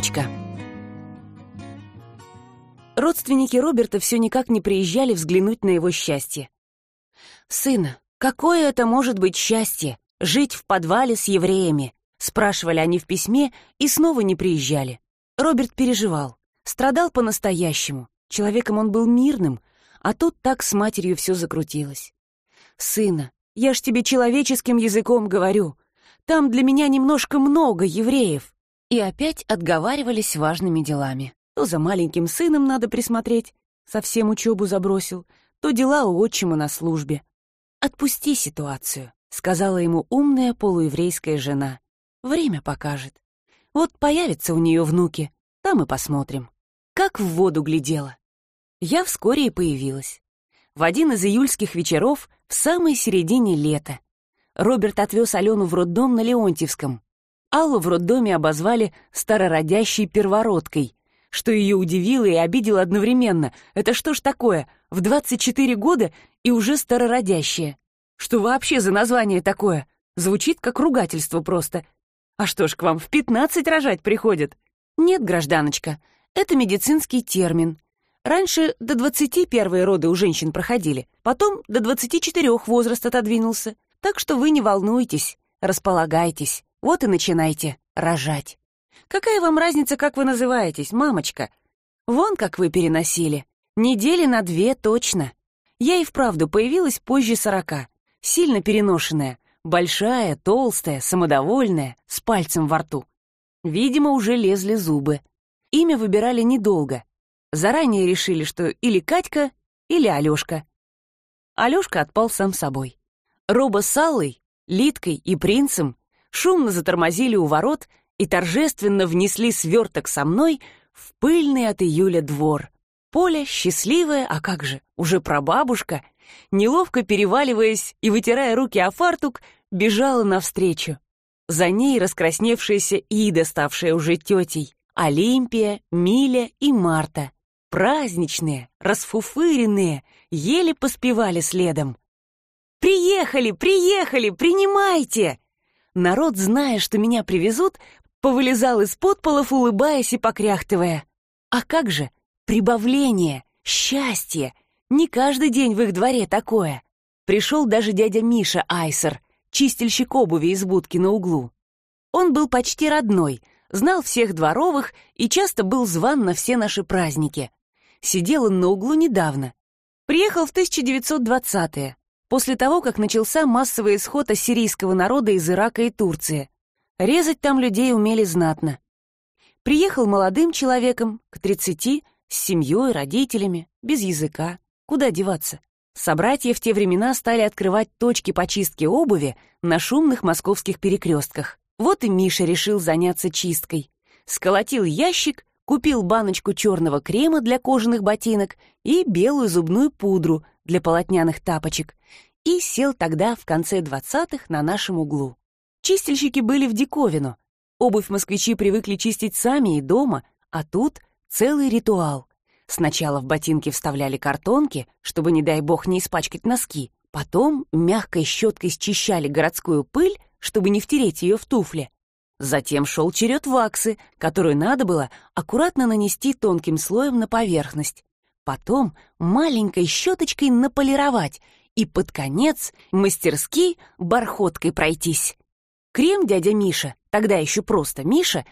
дочка. Родственники Роберта все никак не приезжали взглянуть на его счастье. «Сын, какое это может быть счастье — жить в подвале с евреями?» — спрашивали они в письме и снова не приезжали. Роберт переживал, страдал по-настоящему. Человеком он был мирным, а тут так с матерью все закрутилось. «Сына, я ж тебе человеческим языком говорю. Там для меня немножко много евреев». И опять отговаривались важными делами. То за маленьким сыном надо присмотреть, совсем учебу забросил, то дела у отчима на службе. «Отпусти ситуацию», — сказала ему умная полуеврейская жена. «Время покажет. Вот появятся у нее внуки, там и посмотрим». Как в воду глядела. Я вскоре и появилась. В один из июльских вечеров в самой середине лета. Роберт отвез Алену в роддом на Леонтьевском. Аллу в роддоме обозвали старородящей первородкой, что ее удивило и обидело одновременно. Это что ж такое, в 24 года и уже старородящая? Что вообще за название такое? Звучит как ругательство просто. А что ж, к вам в 15 рожать приходят? Нет, гражданочка, это медицинский термин. Раньше до 20 первые роды у женщин проходили, потом до 24 возраст отодвинулся. Так что вы не волнуйтесь, располагайтесь, вот и начинайте рожать. Какая вам разница, как вы называетесь, мамочка? Вон как вы переносили. Недели на две точно. Я и вправду появилась позже сорока. Сильно переношенная, большая, толстая, самодовольная, с пальцем во рту. Видимо, уже лезли зубы. Имя выбирали недолго. Заранее решили, что или Катька, или Алёшка. Алёшка отпал сам собой. Роба с Аллой, Литкой и принцем шумно затормозили у ворот и торжественно внесли сверток со мной в пыльный от июля двор. Поля, счастливая, а как же, уже прабабушка, неловко переваливаясь и вытирая руки о фартук, бежала навстречу. За ней раскрасневшаяся Ида, ставшая уже тетей, Олимпия, Миля и Марта. Праздничные, расфуфыренные, еле поспевали следом. «Приехали, приехали, принимайте!» Народ, зная, что меня привезут, повылезал из подполов, улыбаясь и покряхтывая. А как же? Прибавление, счастье. Не каждый день в их дворе такое. Пришел даже дядя Миша Айсер, чистильщик обуви из будки на углу. Он был почти родной, знал всех дворовых и часто был зван на все наши праздники. Сидел он на углу недавно. Приехал в 1920-е, после того, как начался массовый исход ассирийского народа из Ирака и Турции. Резать там людей умели знатно. Приехал молодым человеком, к 30, с семьей, родителями, без языка. Куда деваться? Собратья в те времена стали открывать точки по чистке обуви на шумных московских перекрестках. Вот и Миша решил заняться чисткой. Сколотил ящик, купил баночку черного крема для кожаных ботинок и белую зубную пудру для полотняных тапочек и сел тогда в конце двадцатых на нашем углу. Чистильщики были в диковину. Обувь москвичи привыкли чистить сами и дома, а тут целый ритуал. Сначала в ботинки вставляли картонки, чтобы, не дай бог, не испачкать носки. Потом мягкой щеткой счищали городскую пыль, чтобы не втереть ее в туфли. Затем шел черед ваксы, которую надо было аккуратно нанести тонким слоем на поверхность. Потом маленькой щеточкой наполировать и под конец мастерски бархоткой пройтись. Крем дядя Миша, тогда еще просто Миша,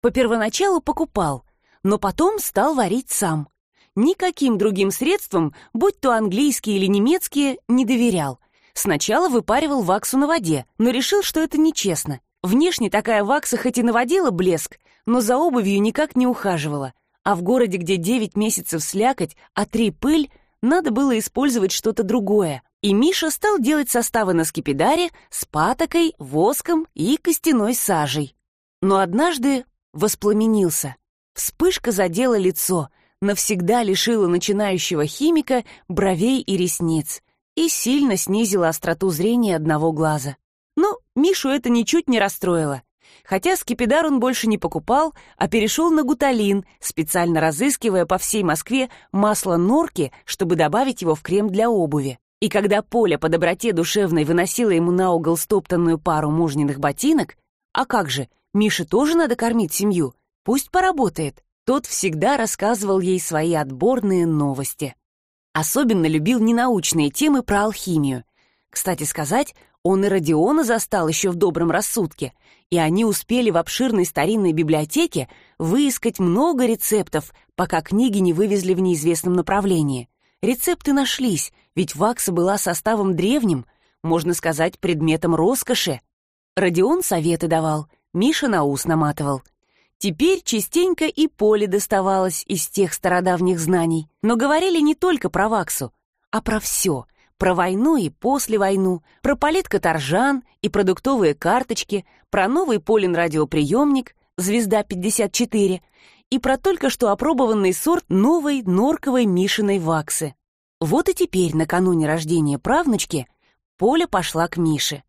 по первоначалу покупал, но потом стал варить сам. Никаким другим средствам, будь то английские или немецкие, не доверял. Сначала выпаривал ваксу на воде, но решил, что это нечестно. Внешне такая вакса хоть и наводила блеск, но за обувью никак не ухаживала. А в городе, где девять месяцев слякоть, а три пыль, надо было использовать что-то другое и Миша стал делать составы на скипидаре с патокой, воском и костяной сажей. Но однажды воспламенился. Вспышка задела лицо, навсегда лишила начинающего химика бровей и ресниц и сильно снизила остроту зрения одного глаза. Мишу это ничуть не расстроило. Хотя скипидар он больше не покупал, а перешел на гуталин, специально разыскивая по всей Москве масло норки, чтобы добавить его в крем для обуви. И когда Поля по доброте душевной выносила ему на угол стоптанную пару мужниных ботинок, а как же, Мише тоже надо кормить семью, Пусть поработает. Тот всегда рассказывал ей свои отборные новости. Особенно любил ненаучные темы про алхимию. Кстати сказать, он и Родиона застал еще в добром рассудке, и они успели в обширной старинной библиотеке выискать много рецептов, пока книги не вывезли в неизвестном направлении. Рецепты нашлись, ведь вакса была составом древним, можно сказать, предметом роскоши. Родион советы давал, Миша на ус наматывал. Теперь частенько и поле доставалось из тех стародавних знаний, но говорили не только про ваксу, а про все — про войну и после войну, про политкоторжан и продуктовые карточки, про новый Полин радиоприемник «Звезда-54» и про только что опробованный сорт новой норковой Мишиной ваксы. Вот и теперь, накануне рождения правнучки, Поля пошла к Мише.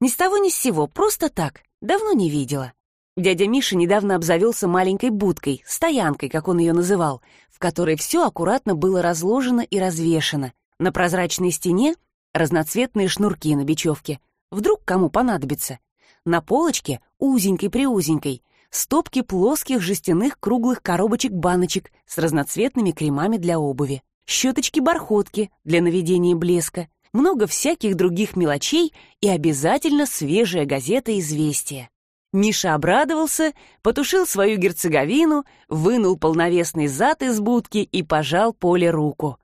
Ни с того ни с сего, просто так, давно не видела. Дядя Миша недавно обзавелся маленькой будкой, стоянкой, как он ее называл, в которой все аккуратно было разложено и развешено. На прозрачной стене разноцветные шнурки на бечевке. Вдруг кому понадобится. На полочке, узенькой-приузенькой, стопки плоских жестяных круглых коробочек-баночек с разноцветными кремами для обуви, щеточки-бархотки для наведения блеска, много всяких других мелочей и обязательно свежая газета «Известия». Миша обрадовался, потушил свою герцеговину, вынул полновесный зад из будки и пожал Поле руку.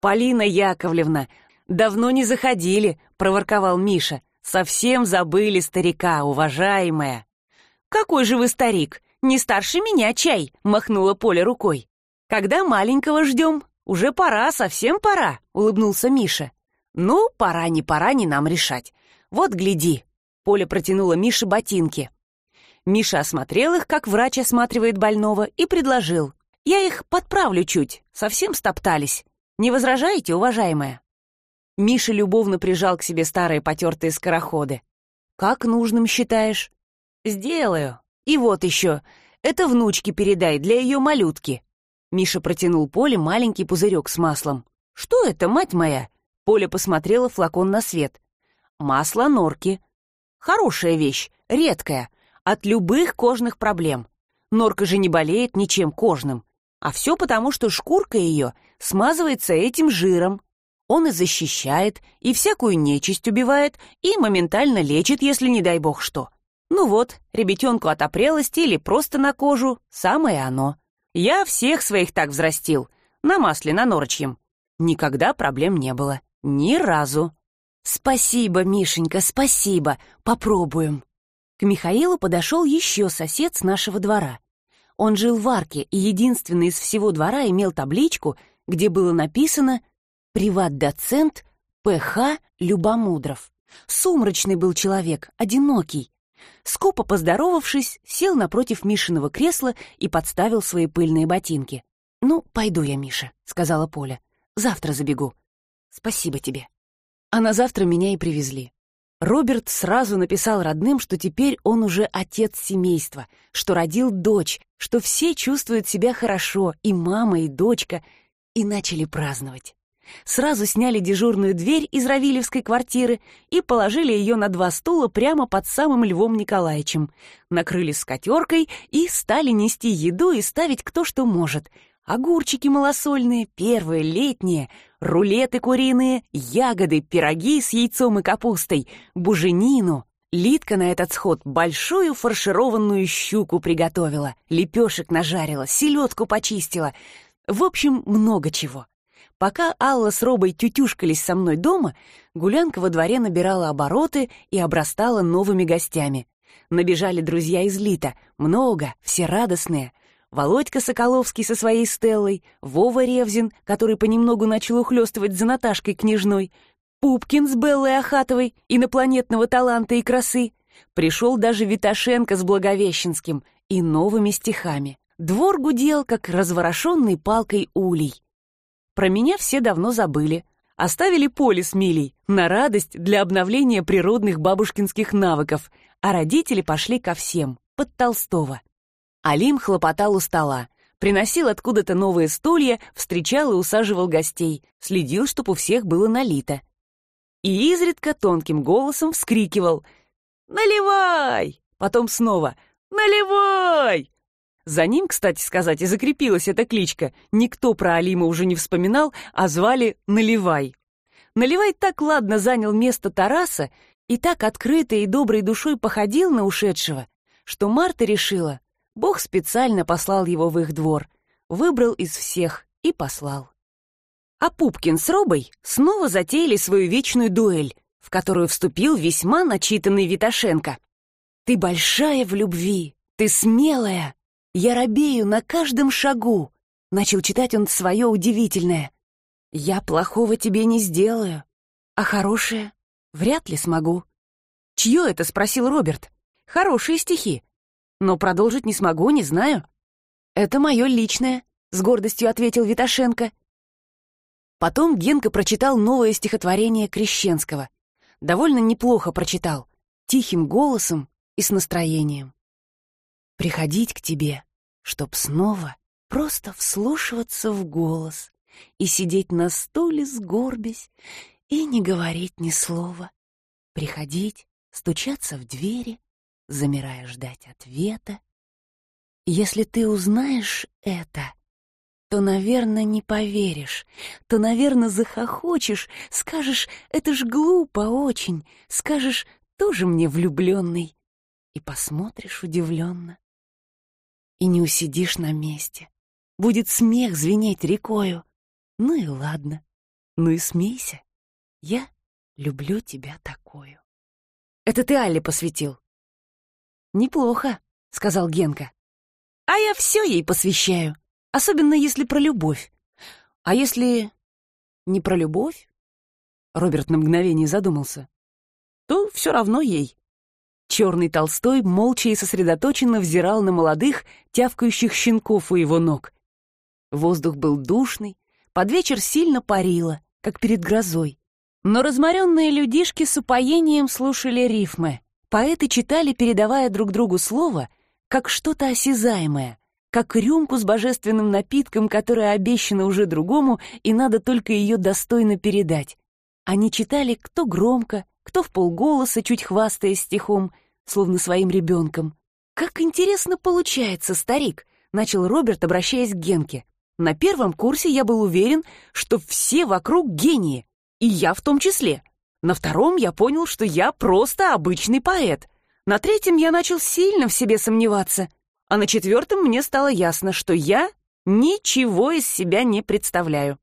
«Полина Яковлевна, давно не заходили», — проворковал Миша. «Совсем забыли старика, уважаемая». «Какой же вы старик? Не старше меня чай!» — махнула Поля рукой. «Когда маленького ждем? Уже пора, совсем пора!» — улыбнулся Миша. «Ну, пора, не пора, не нам решать. Вот, гляди!» Поля протянула Мише ботинки. Миша осмотрел их, как врач осматривает больного, и предложил. «Я их подправлю чуть, совсем стоптались. Не возражаете, уважаемая?» Миша любовно прижал к себе старые потертые скороходы. «Как нужным считаешь?» «Сделаю. И вот еще. Это внучке передай для ее малютки». Миша протянул Поле маленький пузырек с маслом. «Что это, мать моя?» Поля посмотрела флакон на свет. «Масло норки. Хорошая вещь, редкая, от любых кожных проблем. Норка же не болеет ничем кожным. А все потому, что шкурка ее смазывается этим жиром. Он и защищает, и всякую нечисть убивает, и моментально лечит, если не дай бог что. Ну вот, ребятенку от опрелости или просто на кожу, самое оно. Я всех своих так взрастил, на масле, на норочьем. Никогда проблем не было. Ни разу. Спасибо, Мишенька, спасибо. Попробуем. К Михаилу подошел еще сосед с нашего двора. Он жил в арке и единственный из всего двора имел табличку, где было написано «Приват-доцент П.Х. Любомудров». Сумрачный был человек, одинокий, Скупо поздоровавшись, сел напротив Мишиного кресла и подставил свои пыльные ботинки. «Ну, пойду я, Миша», — сказала Поля. «Завтра забегу. Спасибо тебе». А на завтра меня и привезли. Роберт сразу написал родным, что теперь он уже отец семейства, что родил дочь, что все чувствуют себя хорошо, и мама, и дочка, и начали праздновать сразу сняли дежурную дверь из Равилевской квартиры и положили ее на два стула прямо под самым Львом Николаевичем, накрыли скатеркой и стали нести еду и ставить кто что может. Огурчики малосольные, первые, летние, рулеты куриные, ягоды, пироги с яйцом и капустой, буженину. Литка на этот сход большую фаршированную щуку приготовила, лепешек нажарила, селедку почистила. В общем, много чего. Пока Алла с Робой тютюшкались со мной дома, гулянка во дворе набирала обороты и обрастала новыми гостями. Набежали друзья из Лита, много, все радостные. Володька Соколовский со своей Стеллой, Вова Ревзин, который понемногу начал ухлёстывать за Наташкой княжной, Пупкин с Беллой Ахатовой, инопланетного таланта и красы. Пришел даже Виташенко с Благовещенским и новыми стихами. Двор гудел, как разворошенный палкой улей. Про меня все давно забыли. Оставили поле с Милей на радость для обновления природных бабушкинских навыков, а родители пошли ко всем, под Толстого. Алим хлопотал у стола, приносил откуда-то новые стулья, встречал и усаживал гостей, следил, чтоб у всех было налито. И изредка тонким голосом вскрикивал «Наливай!» Потом снова «Наливай!» За ним, кстати сказать, и закрепилась эта кличка. Никто про Алима уже не вспоминал, а звали Наливай. Наливай так ладно занял место Тараса и так открыто и доброй душой походил на ушедшего, что Марта решила, Бог специально послал его в их двор, выбрал из всех и послал. А Пупкин с Робой снова затеяли свою вечную дуэль, в которую вступил весьма начитанный Виташенко. «Ты большая в любви, ты смелая, я робею на каждом шагу», — начал читать он свое удивительное. «Я плохого тебе не сделаю, а хорошее вряд ли смогу». «Чье это?» — спросил Роберт. «Хорошие стихи. Но продолжить не смогу, не знаю». «Это мое личное», — с гордостью ответил Виташенко. Потом Генка прочитал новое стихотворение Крещенского. Довольно неплохо прочитал, тихим голосом и с настроением приходить к тебе, чтоб снова просто вслушиваться в голос и сидеть на стуле сгорбясь и не говорить ни слова. Приходить, стучаться в двери, замирая ждать ответа. Если ты узнаешь это, то, наверное, не поверишь, то, наверное, захохочешь, скажешь, это ж глупо очень, скажешь, тоже мне влюбленный, и посмотришь удивленно и не усидишь на месте. Будет смех звенеть рекою. Ну и ладно, ну и смейся. Я люблю тебя такую. Это ты Алле посвятил? Неплохо, сказал Генка. А я все ей посвящаю, особенно если про любовь. А если не про любовь? Роберт на мгновение задумался. То все равно ей. Черный Толстой молча и сосредоточенно взирал на молодых, тявкающих щенков у его ног. Воздух был душный, под вечер сильно парило, как перед грозой. Но разморенные людишки с упоением слушали рифмы. Поэты читали, передавая друг другу слово, как что-то осязаемое, как рюмку с божественным напитком, которая обещана уже другому, и надо только ее достойно передать. Они читали кто громко, кто в полголоса, чуть хвастаясь стихом, словно своим ребенком. «Как интересно получается, старик!» — начал Роберт, обращаясь к Генке. «На первом курсе я был уверен, что все вокруг гении, и я в том числе. На втором я понял, что я просто обычный поэт. На третьем я начал сильно в себе сомневаться, а на четвертом мне стало ясно, что я ничего из себя не представляю.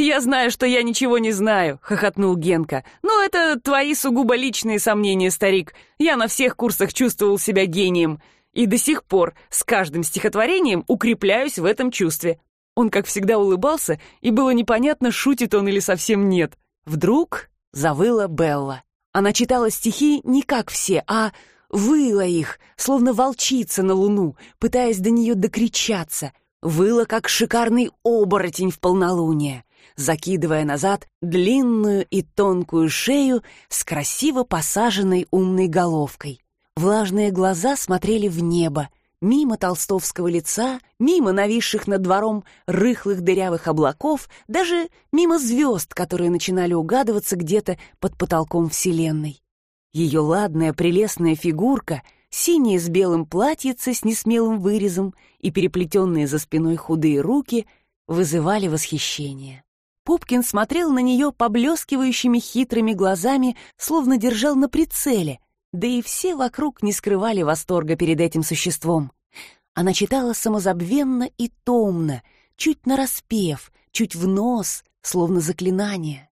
«Я знаю, что я ничего не знаю», — хохотнул Генка. «Но это твои сугубо личные сомнения, старик. Я на всех курсах чувствовал себя гением. И до сих пор с каждым стихотворением укрепляюсь в этом чувстве». Он, как всегда, улыбался, и было непонятно, шутит он или совсем нет. Вдруг завыла Белла. Она читала стихи не как все, а выла их, словно волчица на луну, пытаясь до нее докричаться. Выла, как шикарный оборотень в полнолуние закидывая назад длинную и тонкую шею с красиво посаженной умной головкой. Влажные глаза смотрели в небо, мимо толстовского лица, мимо нависших над двором рыхлых дырявых облаков, даже мимо звезд, которые начинали угадываться где-то под потолком Вселенной. Ее ладная прелестная фигурка, синее с белым платьице с несмелым вырезом и переплетенные за спиной худые руки вызывали восхищение. Пупкин смотрел на нее поблескивающими хитрыми глазами, словно держал на прицеле, да и все вокруг не скрывали восторга перед этим существом. Она читала самозабвенно и томно, чуть нараспев, чуть в нос, словно заклинание.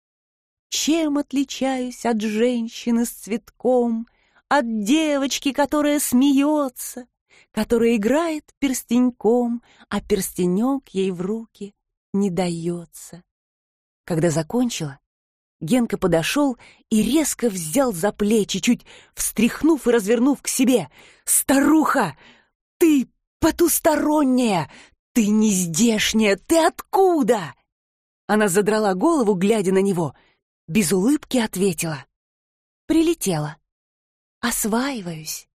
«Чем отличаюсь от женщины с цветком, от девочки, которая смеется, которая играет перстеньком, а перстенек ей в руки не дается?» Когда закончила, Генка подошел и резко взял за плечи, чуть встряхнув и развернув к себе. «Старуха! Ты потусторонняя! Ты не здешняя! Ты откуда?» Она задрала голову, глядя на него. Без улыбки ответила. «Прилетела. Осваиваюсь».